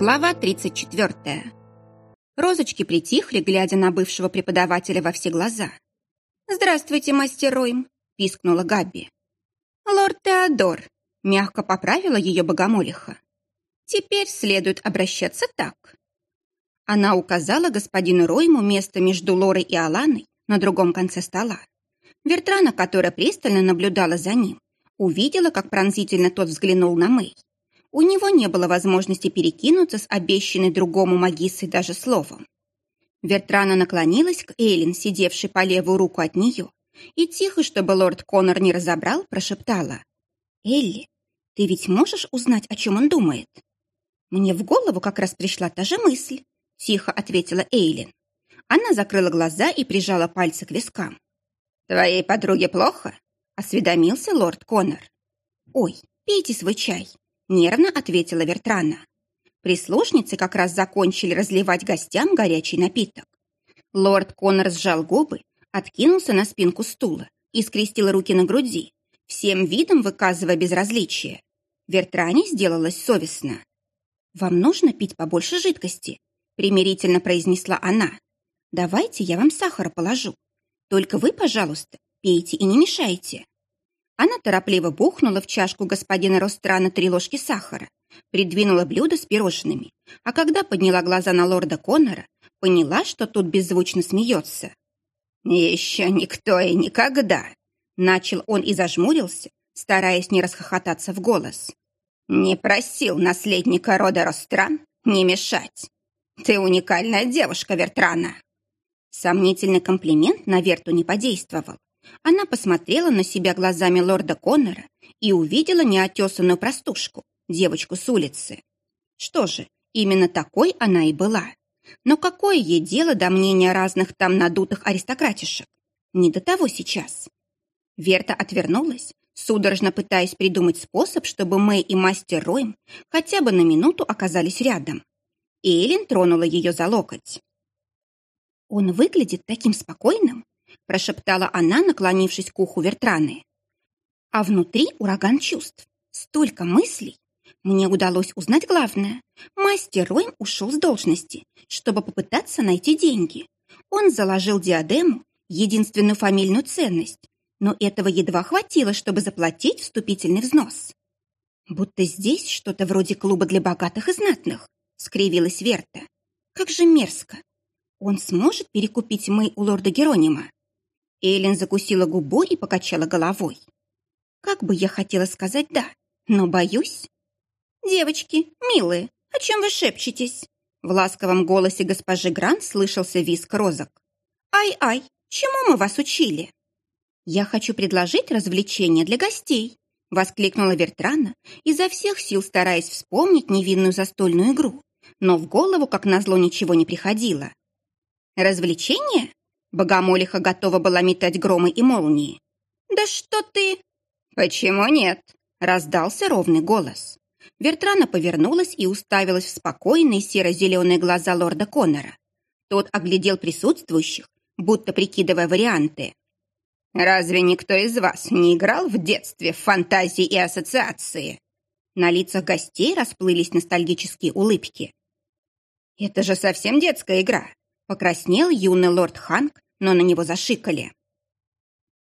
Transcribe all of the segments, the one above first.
Глава 34. Розочки притихли, глядя на бывшего преподавателя во все глаза. «Здравствуйте, мастер Ройм!» – пискнула Габи. «Лорд Теодор!» – мягко поправила ее богомолиха. «Теперь следует обращаться так». Она указала господину Ройму место между Лорой и Аланой на другом конце стола. Вертрана, которая пристально наблюдала за ним, увидела, как пронзительно тот взглянул на Мэй у него не было возможности перекинуться с обещанной другому магиссой даже словом. Вертрана наклонилась к Эйлин, сидевшей по левую руку от нее, и тихо, чтобы лорд Коннор не разобрал, прошептала. «Элли, ты ведь можешь узнать, о чем он думает?» «Мне в голову как раз пришла та же мысль», — тихо ответила Эйлин. Она закрыла глаза и прижала пальцы к вискам. «Твоей подруге плохо?» — осведомился лорд Коннор. «Ой, пейте свой чай», нервно ответила Вертрана. Прислужницы как раз закончили разливать гостям горячий напиток. Лорд Коннор сжал губы, откинулся на спинку стула и скрестил руки на груди, всем видом выказывая безразличие. Вертране сделалось совестно. «Вам нужно пить побольше жидкости», — примирительно произнесла она. «Давайте я вам сахара положу. Только вы, пожалуйста, пейте и не мешайте». Она торопливо бухнула в чашку господина Ространа три ложки сахара, придвинула блюдо с пирожными, а когда подняла глаза на лорда Коннора, поняла, что тут беззвучно смеется. «Еще никто и никогда!» Начал он и зажмурился, стараясь не расхохотаться в голос. «Не просил наследника рода Ростран не мешать. Ты уникальная девушка, Вертрана!» Сомнительный комплимент на Верту не подействовал. Она посмотрела на себя глазами лорда Коннора и увидела неотесанную простушку, девочку с улицы. Что же, именно такой она и была. Но какое ей дело до мнения разных там надутых аристократишек? Не до того сейчас. Верта отвернулась, судорожно пытаясь придумать способ, чтобы Мэй и мастер Ройм хотя бы на минуту оказались рядом. Эйлин тронула ее за локоть. «Он выглядит таким спокойным, прошептала она, наклонившись к уху Вертраны. А внутри ураган чувств, столько мыслей. Мне удалось узнать главное. Мастер Ройм ушел с должности, чтобы попытаться найти деньги. Он заложил диадему, единственную фамильную ценность, но этого едва хватило, чтобы заплатить вступительный взнос. Будто здесь что-то вроде клуба для богатых и знатных, скривилась Верта. Как же мерзко. Он сможет перекупить мы у лорда Геронима? Эйлин закусила губу и покачала головой. Как бы я хотела сказать «да», но боюсь. «Девочки, милые, о чем вы шепчетесь?» В ласковом голосе госпожи Грант слышался визг розок. «Ай-ай, чему мы вас учили?» «Я хочу предложить развлечение для гостей», воскликнула Вертрана, изо всех сил стараясь вспомнить невинную застольную игру, но в голову, как назло, ничего не приходило. «Развлечение?» Богомолиха готова была метать громы и молнии. «Да что ты...» «Почему нет?» — раздался ровный голос. Вертрана повернулась и уставилась в спокойные серо-зеленые глаза лорда Коннора. Тот оглядел присутствующих, будто прикидывая варианты. «Разве никто из вас не играл в детстве в фантазии и ассоциации?» На лицах гостей расплылись ностальгические улыбки. «Это же совсем детская игра. Покраснел юный лорд Ханк, но на него зашикали.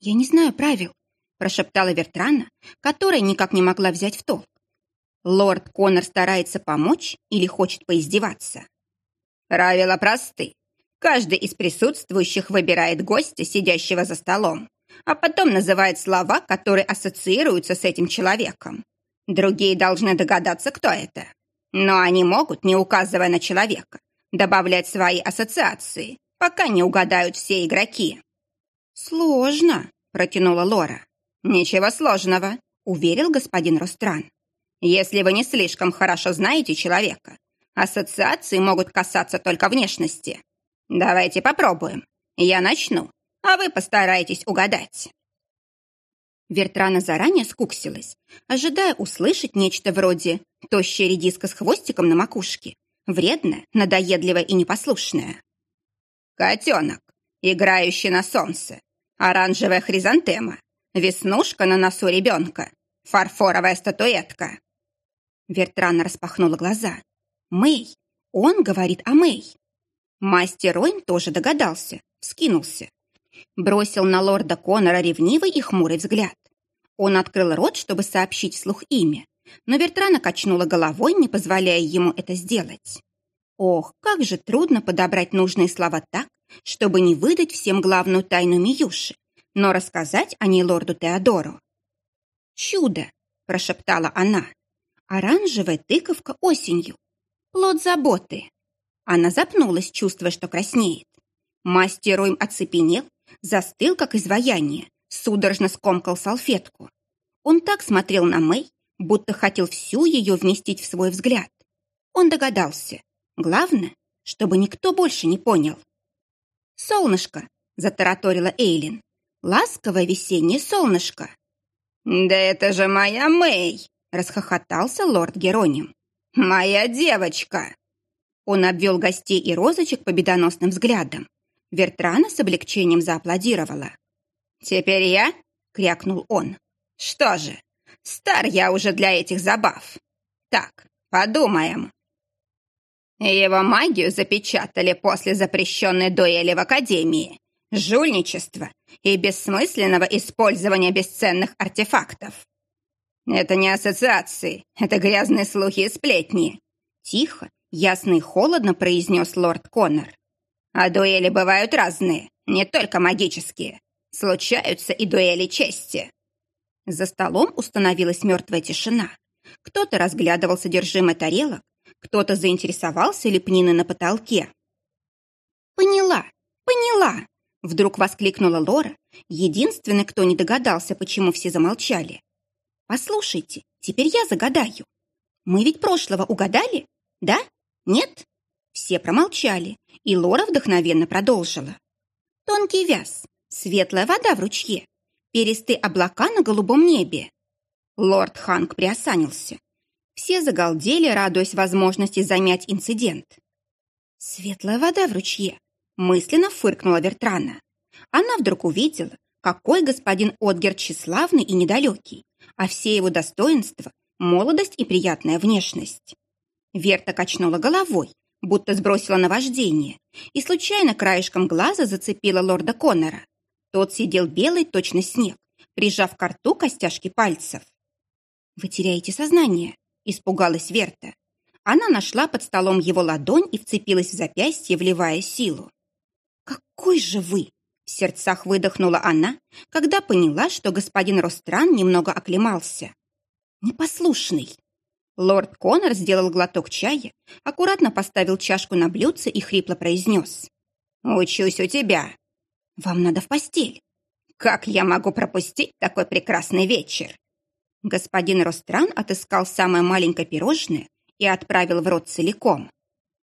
«Я не знаю правил», – прошептала Вертрана, которая никак не могла взять в толк. Лорд Коннор старается помочь или хочет поиздеваться? Правила просты. Каждый из присутствующих выбирает гостя, сидящего за столом, а потом называет слова, которые ассоциируются с этим человеком. Другие должны догадаться, кто это. Но они могут, не указывая на человека, добавлять свои ассоциации, пока не угадают все игроки. «Сложно», — протянула Лора. «Ничего сложного», — уверил господин Ростран. «Если вы не слишком хорошо знаете человека, ассоциации могут касаться только внешности. Давайте попробуем. Я начну, а вы постарайтесь угадать». Вертрана заранее скуксилась, ожидая услышать нечто вроде «тощая редиска с хвостиком на макушке», Вредная, надоедливая и непослушная. Котенок, играющий на солнце. Оранжевая хризантема. Веснушка на носу ребенка. Фарфоровая статуэтка. Вертрана распахнула глаза. Мэй. Он говорит о Мэй. Мастер Ройм тоже догадался, скинулся. Бросил на лорда Конора ревнивый и хмурый взгляд. Он открыл рот, чтобы сообщить вслух имя, но Вертрана качнула головой, не позволяя ему это сделать. Ох, как же трудно подобрать нужные слова так, чтобы не выдать всем главную тайну Миюши, но рассказать о ней лорду Теодору. «Чудо!» – прошептала она. «Оранжевая тыковка осенью. Плод заботы». Она запнулась, чувствуя, что краснеет. Мастер Ройм оцепенел, застыл, как изваяние, судорожно скомкал салфетку. Он так смотрел на Мэй, будто хотел всю ее вместить в свой взгляд. Он догадался. Главное, чтобы никто больше не понял. «Солнышко!» — затараторила Эйлин. «Ласковое весеннее солнышко!» «Да это же моя Мэй!» — расхохотался лорд Героним. «Моя девочка!» Он обвел гостей и розочек победоносным взглядом. Вертрана с облегчением зааплодировала. «Теперь я?» — крякнул он. «Что же, стар я уже для этих забав. Так, подумаем. Его магию запечатали после запрещенной дуэли в Академии, жульничества и бессмысленного использования бесценных артефактов. Это не ассоциации, это грязные слухи и сплетни. Тихо, ясно и холодно произнес лорд Коннор. А дуэли бывают разные, не только магические. Случаются и дуэли чести. За столом установилась мертвая тишина. Кто-то разглядывал содержимое тарелок, кто-то заинтересовался лепниной на потолке. «Поняла, поняла!» Вдруг воскликнула Лора, единственный, кто не догадался, почему все замолчали. «Послушайте, теперь я загадаю. Мы ведь прошлого угадали? Да? Нет?» Все промолчали, и Лора вдохновенно продолжила. «Тонкий вяз, светлая вода в ручье, перисты облака на голубом небе». Лорд Ханк приосанился. Все загалдели, радуясь возможности замять инцидент. «Светлая вода в ручье», — мысленно фыркнула Вертрана. Она вдруг увидела, какой господин Отгер тщеславный и недалекий, а все его достоинства — молодость и приятная внешность. Верта качнула головой, будто сбросила наваждение, и случайно краешком глаза зацепила лорда Коннора. Тот сидел белый, точно снег, прижав к рту костяшки пальцев. «Вы теряете сознание», Испугалась Верта. Она нашла под столом его ладонь и вцепилась в запястье, вливая силу. «Какой же вы!» В сердцах выдохнула она, когда поняла, что господин Ростран немного оклемался. «Непослушный!» Лорд Коннор сделал глоток чая, аккуратно поставил чашку на блюдце и хрипло произнес. «Учусь у тебя». «Вам надо в постель». «Как я могу пропустить такой прекрасный вечер?» Господин Ростран отыскал самое маленькое пирожное и отправил в рот целиком.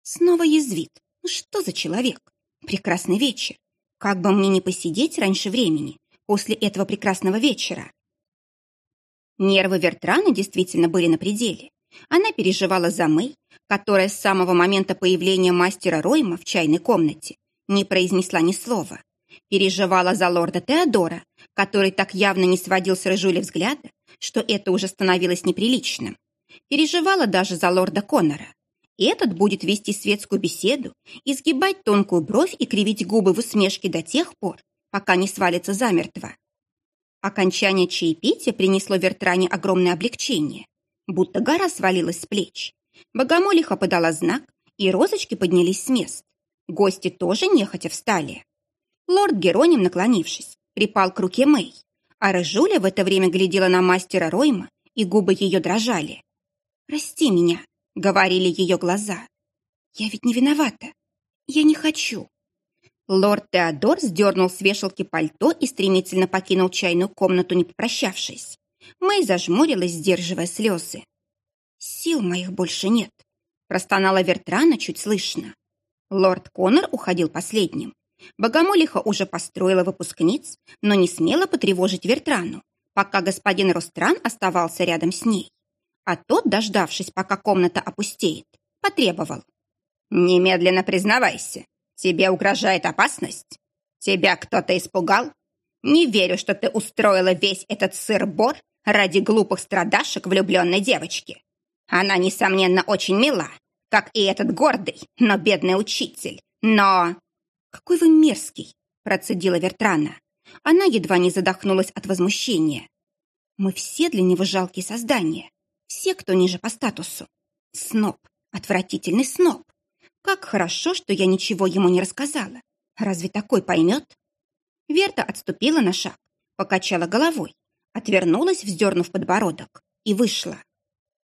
Снова язвит. Ну что за человек? Прекрасный вечер. Как бы мне не посидеть раньше времени, после этого прекрасного вечера? Нервы Вертрана действительно были на пределе. Она переживала за Мэй, которая с самого момента появления мастера Ройма в чайной комнате не произнесла ни слова. Переживала за лорда Теодора, который так явно не сводил с Рыжули взгляда, что это уже становилось неприличным. Переживала даже за лорда Коннора. Этот будет вести светскую беседу, изгибать тонкую бровь и кривить губы в усмешке до тех пор, пока не свалится замертво. Окончание чаепития принесло Вертране огромное облегчение, будто гора свалилась с плеч. Богомолиха подала знак, и розочки поднялись с мест. Гости тоже нехотя встали. Лорд Героним, наклонившись, припал к руке Мэй, а Рыжуля в это время глядела на мастера Ройма, и губы ее дрожали. «Прости меня», — говорили ее глаза. «Я ведь не виновата. Я не хочу». Лорд Теодор сдернул с вешалки пальто и стремительно покинул чайную комнату, не попрощавшись. Мэй зажмурилась, сдерживая слезы. «Сил моих больше нет», — простонала Вертрана чуть слышно. Лорд Коннор уходил последним. Богомолиха уже построила выпускниц, но не смела потревожить Вертрану, пока господин Ростран оставался рядом с ней. А тот, дождавшись, пока комната опустеет, потребовал. «Немедленно признавайся, тебе угрожает опасность? Тебя кто-то испугал? Не верю, что ты устроила весь этот сыр-бор ради глупых страдашек влюбленной девочки. Она, несомненно, очень мила, как и этот гордый, но бедный учитель. Но...» «Какой вы мерзкий!» – процедила Вертрана. Она едва не задохнулась от возмущения. «Мы все для него жалкие создания. Все, кто ниже по статусу. Сноб, отвратительный сноб. Как хорошо, что я ничего ему не рассказала. Разве такой поймет?» Верта отступила на шаг, покачала головой, отвернулась, вздернув подбородок, и вышла.